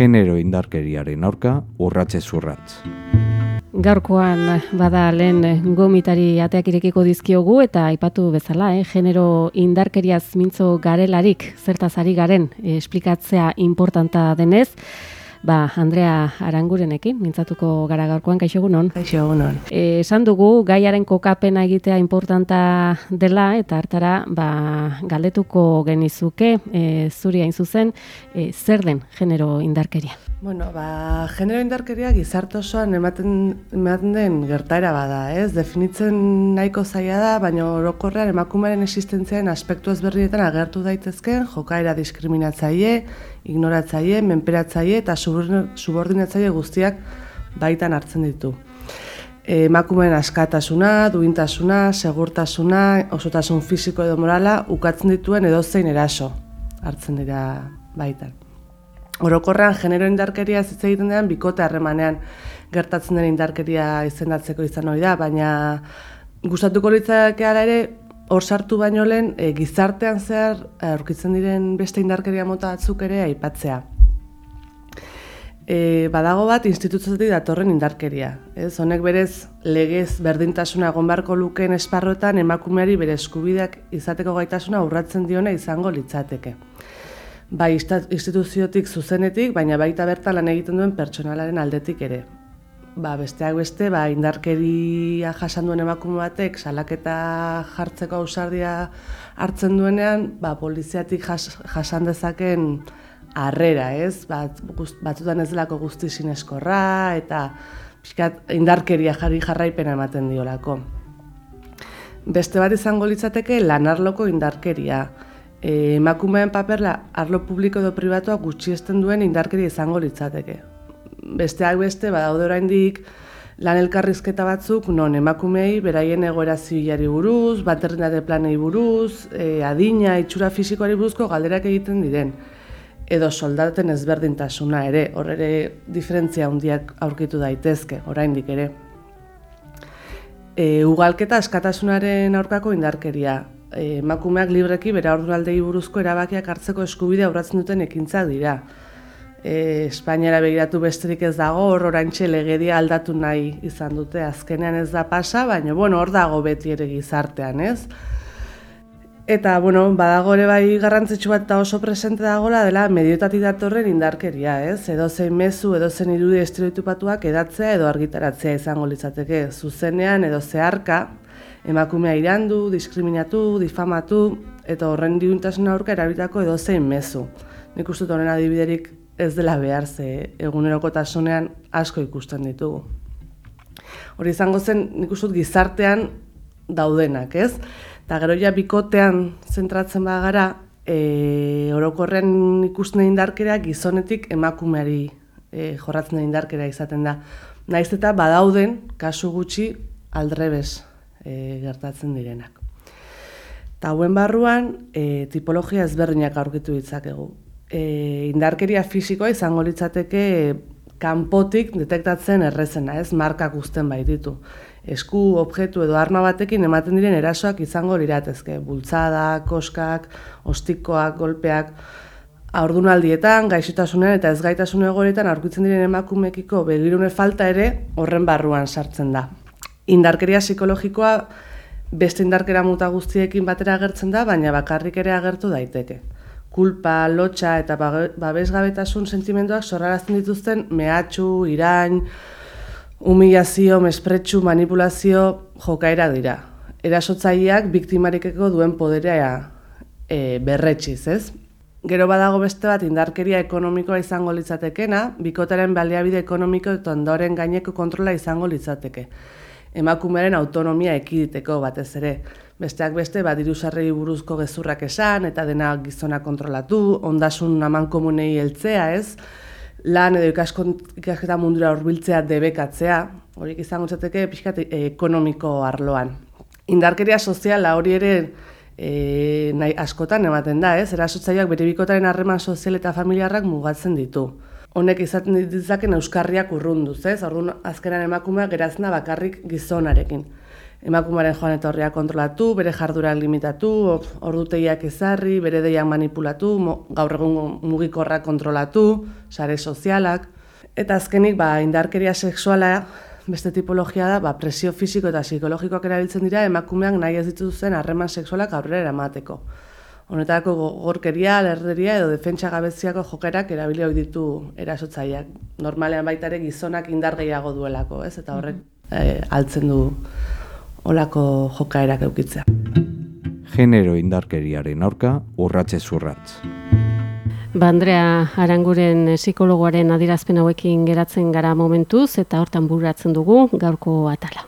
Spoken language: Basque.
genero indarkeriaren aurka urratze zurratz. Gaurkoan bada lehen gomitari ateak irekiko dizkiogu eta aipatu bezala, eh? genero indarkeriaz mintzo garelarik zertaz ari garen eh, esplikatzea importanta denez. Ba, Andrea Arangurenekin, mintzatuko gara gaurkoan, kaixo egunon? Kaixo egunon. E, esan dugu, gaiaren kokapena egitea importanta dela, eta hartara, ba, galdetuko genizuke, e, zuri hain zuzen, e, zer den genero indarkeria? Bueno, ba, genero indarkeria gizarte osoan ematen, ematen den gertaera bada, ez? Definitzen nahiko zaila da, baina orokorrean emakumearen existentziaren aspektu ezberdinetan agertu daitezken jokaera diskriminatzaile, ignoratzaile, menperatzaile eta subordinatzaile guztiak baitan hartzen ditu. E, emakumeen askatasuna, duintasuna, segurtasuna, osotasun fisiko edo morala ukatzen dituen edozein eraso hartzen dira baitan. Orokorrean genero indarkeria ez egiten dean bikote harremanean gertatzen den indarkeria izendatzeko izan hori da, baina gustatuko litzake ere hor sartu baino lehen e, gizartean zehar aurkitzen diren beste indarkeria mota batzuk ere aipatzea. E, badago bat instituzioetik datorren indarkeria. Ez, honek berez legez berdintasuna egon beharko lukeen esparroetan emakumeari bere eskubideak izateko gaitasuna urratzen diona izango litzateke. Bai instituziotik zuzenetik, baina baita bertan lan egiten duen pertsonalaren aldetik ere ba, besteak beste, ba, indarkeria jasan duen emakume batek salaketa jartzeko ausardia hartzen duenean, ba, poliziatik jas, jasan dezaken harrera, ez? Bat, batzutan ez delako guzti sineskorra eta pixkat, indarkeria jarri jarraipena ematen diolako. Beste bat izango litzateke lanarloko indarkeria. E, emakumeen paperla arlo publiko edo pribatua gutxiesten duen indarkeria izango litzateke besteak beste badaude oraindik lan elkarrizketa batzuk non emakumei beraien egoera zibilari buruz, baterrinate planei buruz, e, adina, itxura fisikoari buruzko galderak egiten diren edo soldaten ezberdintasuna ere, hor ere diferentzia handiak aurkitu daitezke, oraindik ere. E, ugalketa askatasunaren aurkako indarkeria. E, emakumeak libreki bera orduraldei buruzko erabakiak hartzeko eskubidea aurratzen duten ekintzak dira e, Espainiara begiratu besterik ez dago, hor orantxe legedia aldatu nahi izan dute, azkenean ez da pasa, baina bueno, hor dago beti ere gizartean, ez? Eta, bueno, badago ere bai garrantzitsu bat eta oso presente dagoela dela mediotati datorren indarkeria, ez? Edo zein mezu, edo zen irudi estereotipatuak edatzea edo argitaratzea izango litzateke. Zuzenean edo zeharka, emakumea irandu, diskriminatu, difamatu, eta horren diuntasun aurka erabitako edo zein mezu. Nik uste honen adibiderik ez dela behar ze egunerokotasunean asko ikusten ditugu. Hori izango zen nik uste gizartean daudenak, ez? Eta gero ja bikotean zentratzen bagara, e, orokorren ikusten indarkera gizonetik emakumeari e, jorratzen den indarkera izaten da. Naiz eta badauden kasu gutxi aldrebes e, gertatzen direnak. Ta hauen barruan e, tipologia ezberdinak aurkitu ditzakegu e, indarkeria fisikoa izango litzateke kanpotik detektatzen errezena, ez markak uzten baititu. Esku, objektu edo arma batekin ematen diren erasoak izango liratezke, bultzada, koskak, ostikoak, golpeak, Aurdunaldietan, gaixotasunean eta ezgaitasun egoretan aurkitzen diren emakumekiko begirune falta ere horren barruan sartzen da. Indarkeria psikologikoa beste indarkera muta guztiekin batera agertzen da, baina bakarrik ere agertu daiteke kulpa, lotxa eta babesgabetasun sentimenduak sorrarazten dituzten mehatxu, irain, humilazio, mespretxu, manipulazio jokaera dira. Erasotzaileak biktimarikeko duen poderea e, berretxiz, ez? Gero badago beste bat indarkeria ekonomikoa izango litzatekena, bikotaren baliabide ekonomiko eta ondoren gaineko kontrola izango litzateke. Emakumearen autonomia ekiditeko batez ere besteak beste, ba, dirusarrei buruzko gezurrak esan, eta dena gizona kontrolatu, ondasun aman komunei heltzea, ez? Lan edo ikasketa mundura horbiltzea debekatzea, horiek izango zateke pixkat ekonomiko arloan. Indarkeria soziala hori ere e, nahi askotan ematen da, ez? Erasotzaileak bere bikotaren harreman sozial eta familiarrak mugatzen ditu. Honek izaten ditzaken euskarriak urrunduz, ez? Orduan azkenan emakumeak geratzen da bakarrik gizonarekin emakumaren joan etorria kontrolatu, bere jardurak limitatu, ordutegiak ezarri, bere deiak manipulatu, gaur egun mugikorrak kontrolatu, sare sozialak. Eta azkenik, ba, indarkeria sexuala beste tipologia da, ba, presio fisiko eta psikologikoak erabiltzen dira emakumeak nahi ez dituzen harreman sexualak aurrera eramateko. Honetako gorkeria, lerderia edo defentsa gabeziako jokerak erabili hori ditu erasotzaileak. Normalean baita ere gizonak indar gehiago duelako, ez? Eta horrek e, altzen du olako jokaerak eukitzea. Genero indarkeriaren aurka urratze zurratz. Bandrea Aranguren psikologoaren adirazpen hauekin geratzen gara momentuz eta hortan buratzen dugu gaurko atala.